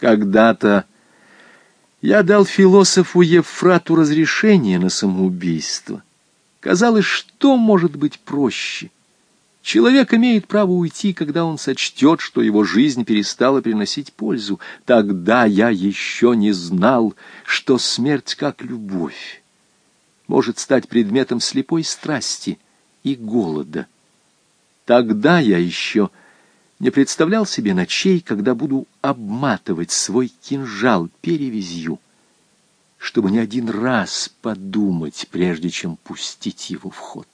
Когда-то я дал философу Евфрату разрешение на самоубийство. Казалось, что может быть проще? Человек имеет право уйти, когда он сочтет, что его жизнь перестала приносить пользу. Тогда я еще не знал, что смерть, как любовь, может стать предметом слепой страсти и голода. Тогда я еще не представлял себе ночей, когда буду обматывать свой кинжал перевязью, чтобы не один раз подумать, прежде чем пустить его в ход.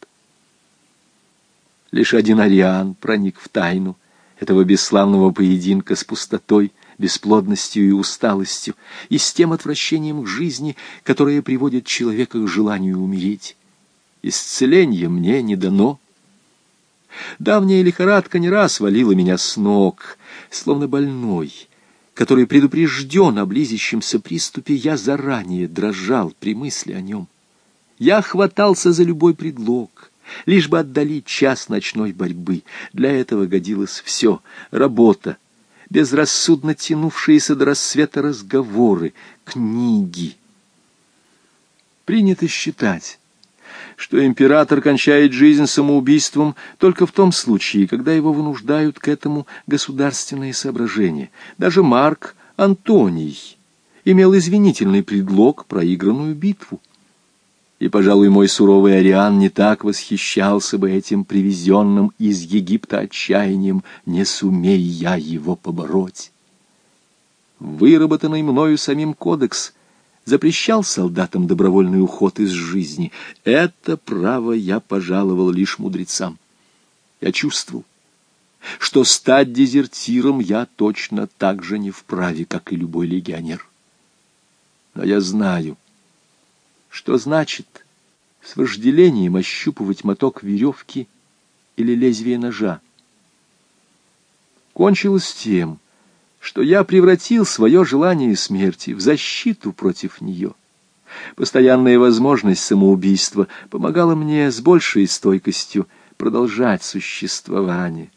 Лишь один Ариан проник в тайну этого бесславного поединка с пустотой, бесплодностью и усталостью, и с тем отвращением к жизни, которое приводит человека к желанию умереть. Исцеление мне не дано, Давняя лихорадка не раз валила меня с ног, словно больной, который предупрежден о близящемся приступе, я заранее дрожал при мысли о нем. Я хватался за любой предлог, лишь бы отдалить час ночной борьбы. Для этого годилось все — работа, безрассудно тянувшиеся до рассвета разговоры, книги. Принято считать, что император кончает жизнь самоубийством только в том случае, когда его вынуждают к этому государственные соображения. Даже Марк Антоний имел извинительный предлог проигранную битву. И, пожалуй, мой суровый Ариан не так восхищался бы этим привезенным из Египта отчаянием, не сумей я его побороть. Выработанный мною самим кодекс запрещал солдатам добровольный уход из жизни. Это право я пожаловал лишь мудрецам. Я чувствовал, что стать дезертиром я точно так же не вправе, как и любой легионер. Но я знаю, что значит с вожделением ощупывать моток веревки или лезвие ножа. Кончилось тем, что я превратил свое желание смерти в защиту против нее. Постоянная возможность самоубийства помогала мне с большей стойкостью продолжать существование.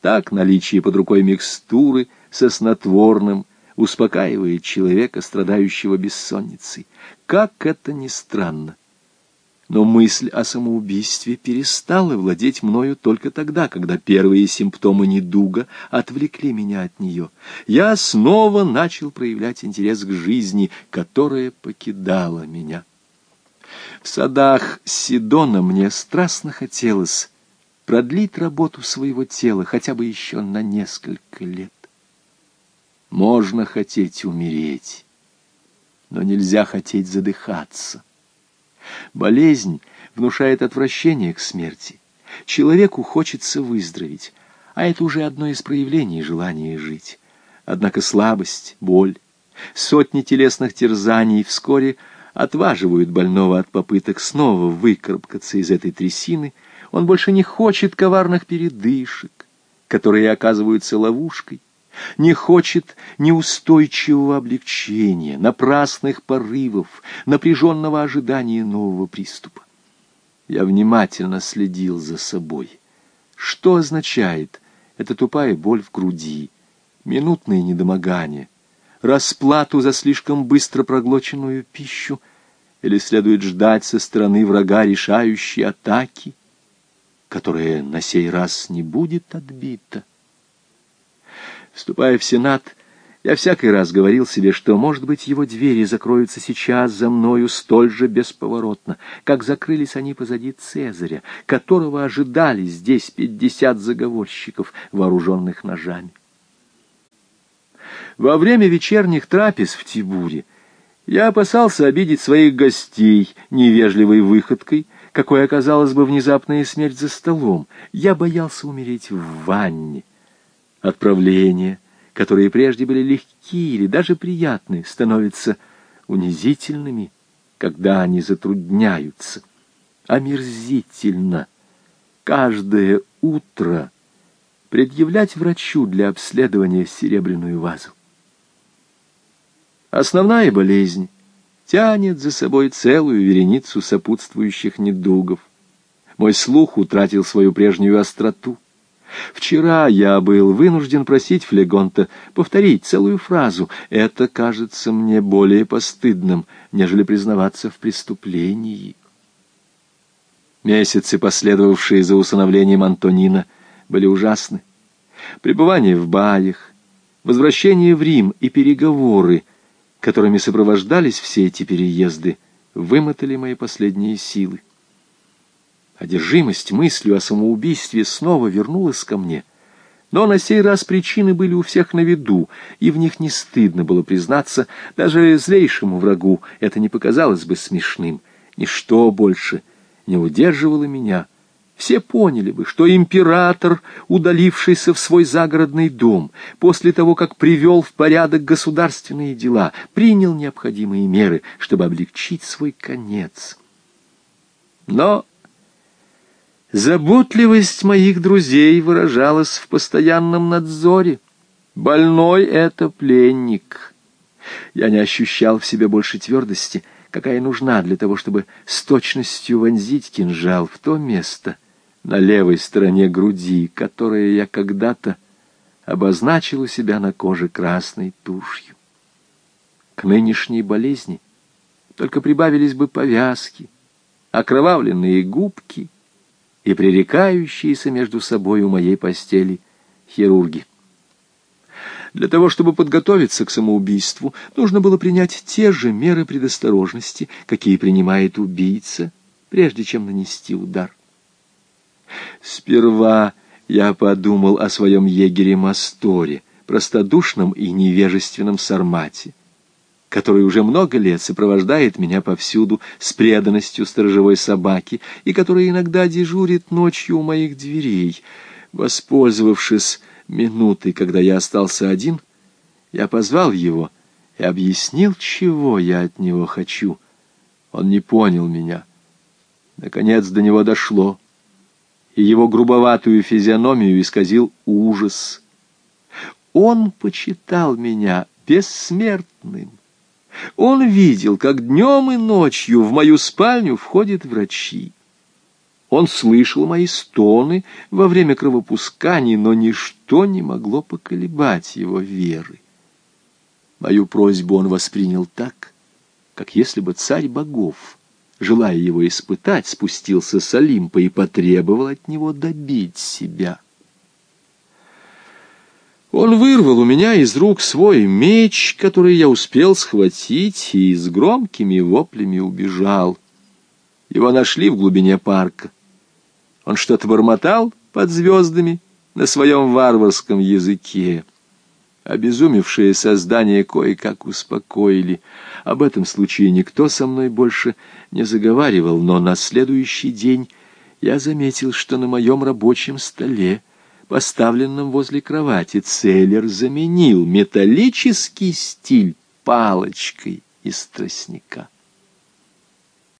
Так наличие под рукой микстуры со снотворным успокаивает человека, страдающего бессонницей. Как это ни странно, но мысль о самоубийстве перестала владеть мною только тогда, когда первые симптомы недуга отвлекли меня от нее. Я снова начал проявлять интерес к жизни, которая покидала меня. В садах Сидона мне страстно хотелось продлить работу своего тела хотя бы еще на несколько лет. Можно хотеть умереть, но нельзя хотеть задыхаться. Болезнь внушает отвращение к смерти. Человеку хочется выздороветь, а это уже одно из проявлений желания жить. Однако слабость, боль, сотни телесных терзаний вскоре отваживают больного от попыток снова выкарабкаться из этой трясины. Он больше не хочет коварных передышек, которые оказываются ловушкой не хочет неустойчивого облегчения, напрасных порывов, напряженного ожидания нового приступа. Я внимательно следил за собой. Что означает эта тупая боль в груди, минутные недомогания, расплату за слишком быстро проглоченную пищу, или следует ждать со стороны врага решающей атаки, которая на сей раз не будет отбита? Вступая в Сенат, я всякий раз говорил себе, что, может быть, его двери закроются сейчас за мною столь же бесповоротно, как закрылись они позади Цезаря, которого ожидали здесь пятьдесят заговорщиков, вооруженных ножами. Во время вечерних трапез в Тибуре я опасался обидеть своих гостей невежливой выходкой, какой оказалась бы внезапная смерть за столом. Я боялся умереть в ванне отправления, которые прежде были легкие или даже приятные, становятся унизительными, когда они затрудняются. Омерзительно каждое утро предъявлять врачу для обследования серебряную вазу. Основная болезнь тянет за собой целую вереницу сопутствующих недугов. Мой слух утратил свою прежнюю остроту. Вчера я был вынужден просить Флегонта повторить целую фразу. Это кажется мне более постыдным, нежели признаваться в преступлении. Месяцы, последовавшие за усыновлением Антонина, были ужасны. Пребывание в баях, возвращение в Рим и переговоры, которыми сопровождались все эти переезды, вымотали мои последние силы. Одержимость мыслью о самоубийстве снова вернулась ко мне. Но на сей раз причины были у всех на виду, и в них не стыдно было признаться, даже злейшему врагу это не показалось бы смешным. Ничто больше не удерживало меня. Все поняли бы, что император, удалившийся в свой загородный дом, после того, как привел в порядок государственные дела, принял необходимые меры, чтобы облегчить свой конец. Но Заботливость моих друзей выражалась в постоянном надзоре. Больной — это пленник. Я не ощущал в себе больше твердости, какая нужна для того, чтобы с точностью вонзить кинжал в то место на левой стороне груди, которое я когда-то обозначил у себя на коже красной тушью. К нынешней болезни только прибавились бы повязки, окровавленные губки — и пререкающиеся между собой у моей постели хирурги. Для того, чтобы подготовиться к самоубийству, нужно было принять те же меры предосторожности, какие принимает убийца, прежде чем нанести удар. Сперва я подумал о своем егере Масторе, простодушном и невежественном сармате, который уже много лет сопровождает меня повсюду с преданностью сторожевой собаки и который иногда дежурит ночью у моих дверей. Воспользовавшись минутой, когда я остался один, я позвал его и объяснил, чего я от него хочу. Он не понял меня. Наконец до него дошло, и его грубоватую физиономию исказил ужас. Он почитал меня бессмертным. Он видел, как днем и ночью в мою спальню входят врачи. Он слышал мои стоны во время кровопусканий, но ничто не могло поколебать его веры. Мою просьбу он воспринял так, как если бы царь богов, желая его испытать, спустился с Олимпа и потребовал от него добить себя. Он вырвал у меня из рук свой меч, который я успел схватить, и с громкими воплями убежал. Его нашли в глубине парка. Он что-то бормотал под звездами на своем варварском языке. Обезумевшие создания кое-как успокоили. Об этом случае никто со мной больше не заговаривал, но на следующий день я заметил, что на моем рабочем столе поставленном возле кровати, Целлер заменил металлический стиль палочкой из тростника.